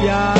Yeah.